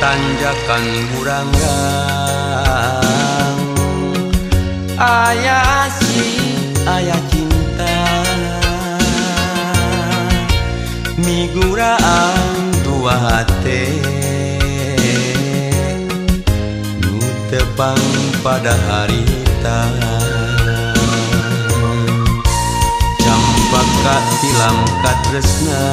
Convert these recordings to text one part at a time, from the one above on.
tanjakan burangrang Ayah si ayah cinta. Miguraan dua hati. Nu tebang pada harita Campaka tilam katresna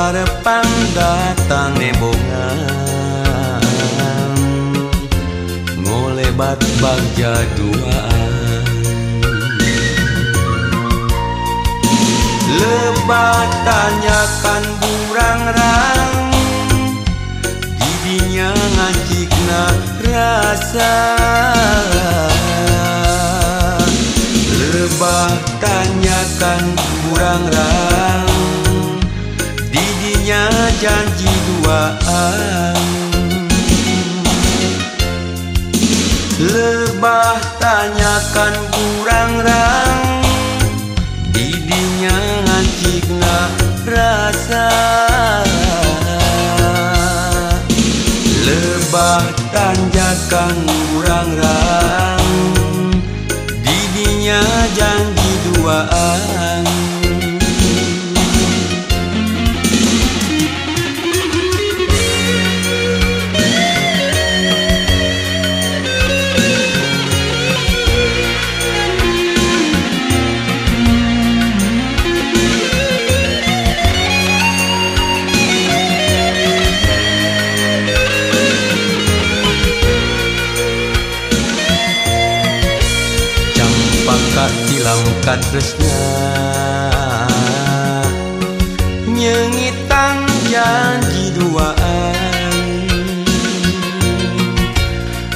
Harapan datang nebongan Ngolebat bagja duaan Lebat tanyakan burang-rang. Didinya ngacikna rasa. Lebah tanyakan burang-rang janji duaan. Lebah tanyakan burang-rang Didinya ngacikna rasa. Lebah tanjakan burang-rang Didinya janji duaan tilam katresna Nyengitan janji duaan.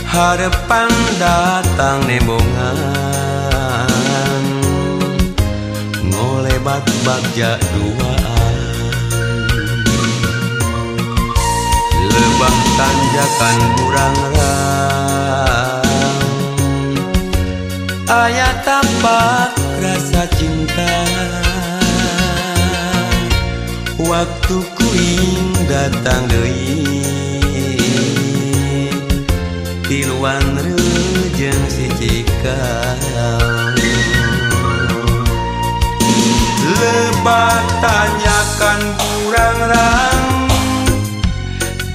Harapan datang nembongan. Ngolebat bagja duaan. Lebah tanjakan burang-rang Ayat tapak Waktu kuing datang deui Tiluan rejeng si cikal Lebat tanyakan burang-rang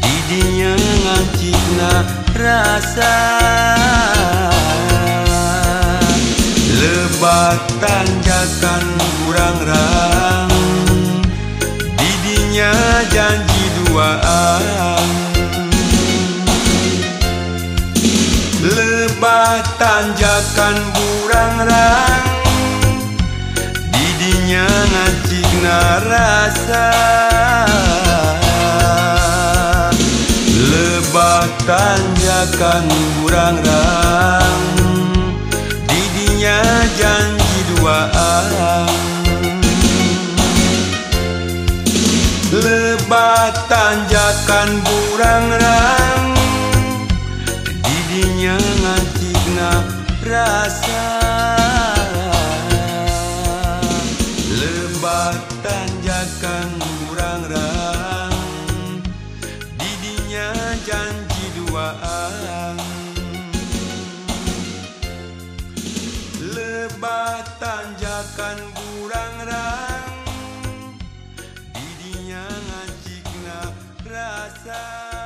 Didinya ngancikna rasa. Lebat tanjakan burang-rang Didinya janji duaan Lebat tanjakan burang-rang Didinya ngacikna rasa Lebat tanjakan burang-rang Didinya janji duaan Lebat tanjakan burang-rang. Didinya ngancikna rasa. Lebat tanjakan burang-rang. Didinya janji duaan Lebat tanjakan burang-rang time.